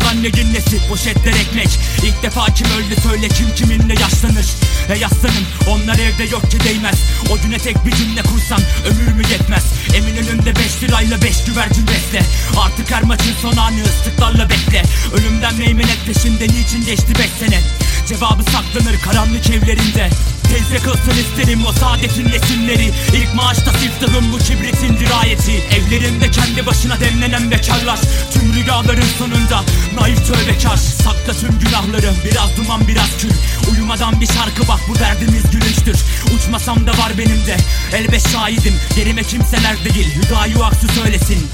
neyin nesi poşetler ekmek. İlk defa kim öldü söyle kim kiminle yaşlanır. Ey aslanım onlar evde yok ki değmez. O güne tek bir cümle kursam ömür mü yetmez? Emin önünde 5 lirayla 5 güvercin besle. Artık her maçın son anı ıslıklarla bekle. Ölümden meymenet peşinde niçin geçti 5 sene Cevabı saklanır karanlık evlerinde. Teyze kılsın isterim o saadetin resimleri İlk maaşta siftahım bu kibritin dirayeti. Evlerinde kendi başına demlenen bekarlar. Tüm rüyaların sonunda naif tövbekar. Sakla tüm günahları biraz duman biraz kül. Uyumadan bir şarkı bak bu derdimiz gülünçtür. Uçmasam da var benim de elbet şahidim. Yerime kimseler değil Hüdayi Aksu söylesin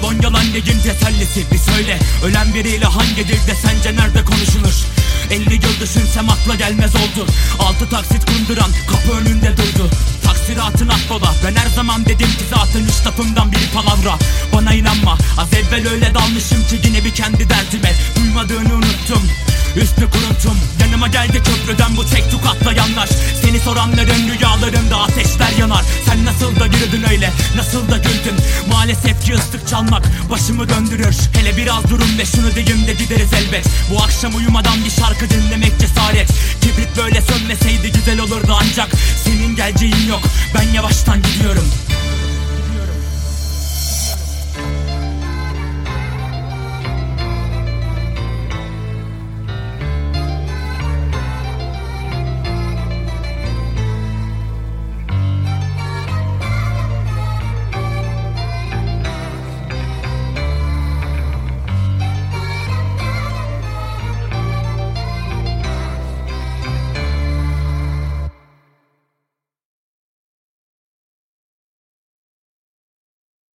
Kolonyalan neyin tesellisi bir söyle. Ölen biriyle hangi dilde sence nerede konuşulur? 50 yıl düşünsem akla gelmez oldu. Altı taksit kunduran kapı önünde durdu. Taksiratın affola Ben her zaman dedim ki zaten üç lafımdan biri palavra. Bana inanma az evvel öyle dalmışım ki yine bir kendi derdime. Duymadığını unuttum Üstü kuruntum. Yanıma geldi köprüden bu tek tukatlayanlar Seni soranların rüyalarında ateşler yanar. Sen nasıl da yürüdün öyle nasıl da Maalesef ki ıslık çalmak başımı döndürür. Hele biraz durun ve şunu diyeyim de gideriz elbet. Bu akşam uyumadan bir şarkı dinlemek cesaret. Kibrit böyle sönmeseydi güzel olurdu ancak Senin geleceğin yok. Ben yavaştan gidiyorum